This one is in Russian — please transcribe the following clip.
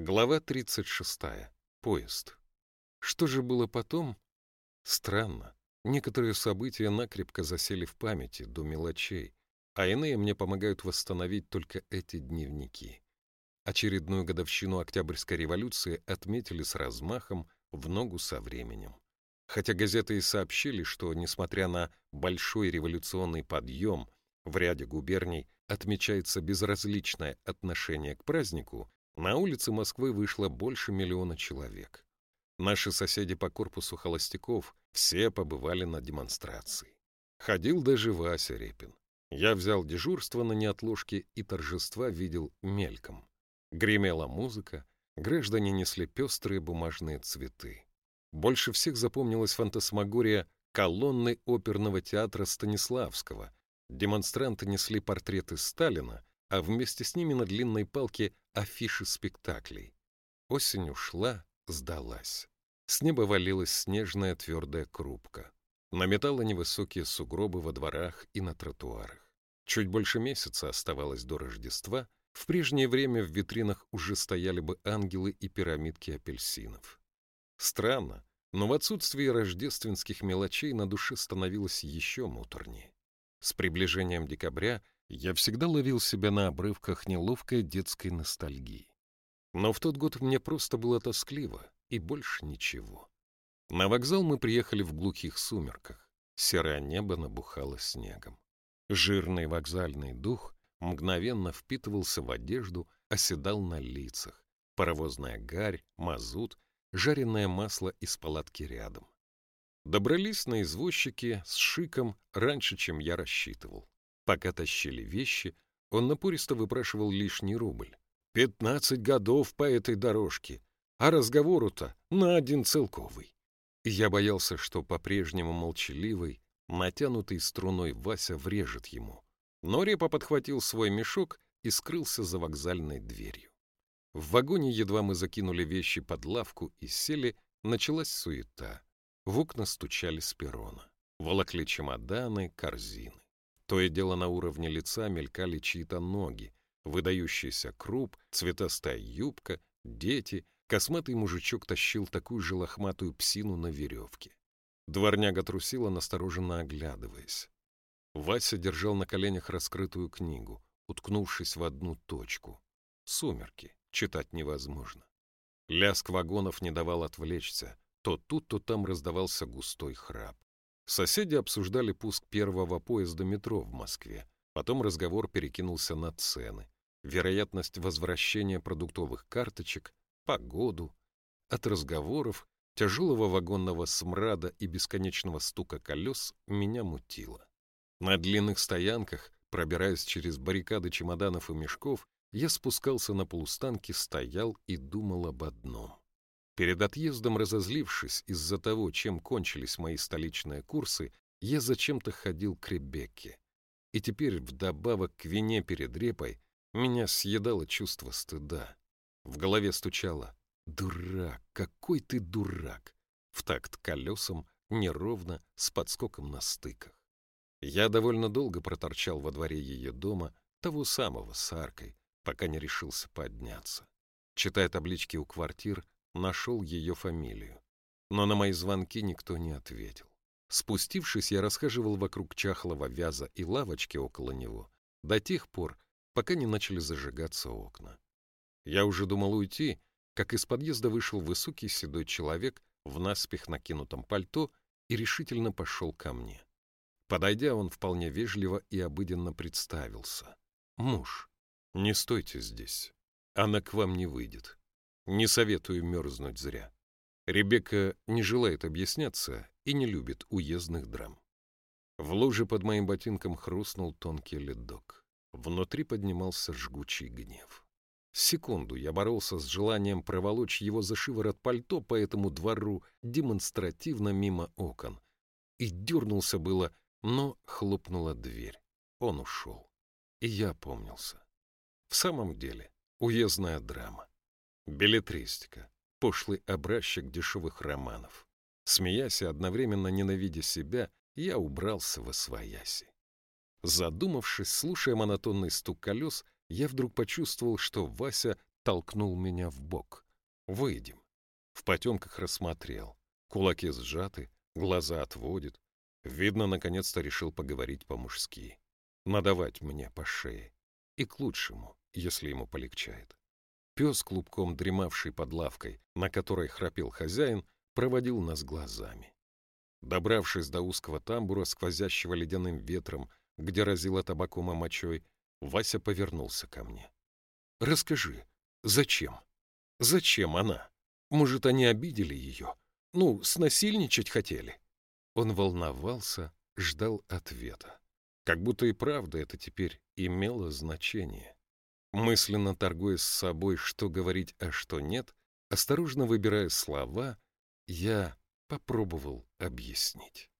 Глава 36. Поезд. Что же было потом? Странно. Некоторые события накрепко засели в памяти до мелочей, а иные мне помогают восстановить только эти дневники. Очередную годовщину Октябрьской революции отметили с размахом в ногу со временем. Хотя газеты и сообщили, что, несмотря на большой революционный подъем, в ряде губерний отмечается безразличное отношение к празднику, на улицы Москвы вышло больше миллиона человек. Наши соседи по корпусу холостяков все побывали на демонстрации. Ходил даже Вася Репин. Я взял дежурство на неотложке и торжества видел мельком. Гремела музыка, граждане несли пестрые бумажные цветы. Больше всех запомнилась фантасмагория колонны оперного театра Станиславского. Демонстранты несли портреты Сталина, а вместе с ними на длинной палке афиши спектаклей. Осень ушла, сдалась. С неба валилась снежная твердая крупка. Наметала невысокие сугробы во дворах и на тротуарах. Чуть больше месяца оставалось до Рождества. В прежнее время в витринах уже стояли бы ангелы и пирамидки апельсинов. Странно, но в отсутствии рождественских мелочей на душе становилось еще муторнее. С приближением декабря я всегда ловил себя на обрывках неловкой детской ностальгии. Но в тот год мне просто было тоскливо, и больше ничего. На вокзал мы приехали в глухих сумерках. Серое небо набухало снегом. Жирный вокзальный дух мгновенно впитывался в одежду, оседал на лицах. Паровозная гарь, мазут, жареное масло из палатки рядом. Добрались на извозчике с шиком раньше, чем я рассчитывал. Пока тащили вещи, он напористо выпрашивал лишний рубль. «Пятнадцать годов по этой дорожке, а разговору-то на один целковый». Я боялся, что по-прежнему молчаливый, натянутый струной Вася врежет ему. Но Репа подхватил свой мешок и скрылся за вокзальной дверью. В вагоне едва мы закинули вещи под лавку и сели, началась суета. В окна стучали с перрона. Волокли чемоданы, корзины. То и дело на уровне лица мелькали чьи-то ноги, выдающийся круп, цветастая юбка, дети, косматый мужичок тащил такую же лохматую псину на веревке. Дворняга трусила, настороженно оглядываясь. Вася держал на коленях раскрытую книгу, уткнувшись в одну точку. Сумерки. Читать невозможно. Лязг вагонов не давал отвлечься. То тут, то там раздавался густой храп. Соседи обсуждали пуск первого поезда метро в Москве. Потом разговор перекинулся на цены, вероятность возвращения продуктовых карточек, погоду. От разговоров, тяжелого вагонного смрада и бесконечного стука колес меня мутило. На длинных стоянках, пробираясь через баррикады чемоданов и мешков, я спускался на полустанки, стоял и думал об одном. Перед отъездом, разозлившись из-за того, чем кончились мои столичные курсы, я зачем-то ходил к Ребекке. И теперь, вдобавок к вине перед репой, меня съедало чувство стыда. В голове стучало «Дурак! Какой ты дурак!» В такт колесам, неровно, с подскоком на стыках. Я довольно долго проторчал во дворе ее дома, того самого с аркой, пока не решился подняться. Читая таблички у квартир, нашел ее фамилию. Но на мои звонки никто не ответил. Спустившись, я расхаживал вокруг чахлого вяза и лавочки около него до тех пор, пока не начали зажигаться окна. Я уже думал уйти, как из подъезда вышел высокий седой человек в наспех накинутом пальто и решительно пошел ко мне. Подойдя, он вполне вежливо и обыденно представился. «Муж, не стойте здесь. Она к вам не выйдет. Не советую мерзнуть зря. Ребекка не желает объясняться и не любит уездных драм. В луже под моим ботинком хрустнул тонкий ледок. Внутри поднимался жгучий гнев. Секунду я боролся с желанием проволочь его за шиворот пальто по этому двору демонстративно мимо окон. И дернулся было, но хлопнула дверь. Он ушел. И я помнился. В самом деле, уездная драма. Билетристика. Пошлый образчик дешевых романов. Смеясь и одновременно ненавидя себя, я убрался во свояси. Задумавшись, слушая монотонный стук колес, я вдруг почувствовал, что Вася толкнул меня в бок. «Выйдем». В потемках рассмотрел. Кулаки сжаты, глаза отводит. Видно, наконец-то решил поговорить по-мужски. Надавать мне по шее. И к лучшему, если ему полегчает. Пес, клубком дремавший под лавкой, на которой храпел хозяин, проводил нас глазами. Добравшись до узкого тамбура, сквозящего ледяным ветром, где разило табаком и мочой, Вася повернулся ко мне. «Расскажи, зачем? Зачем она? Может, они обидели ее? Ну, снасильничать хотели?» Он волновался, ждал ответа. Как будто и правда это теперь имело значение. Мысленно торгуя с собой, что говорить, а что нет, осторожно выбирая слова, я попробовал объяснить.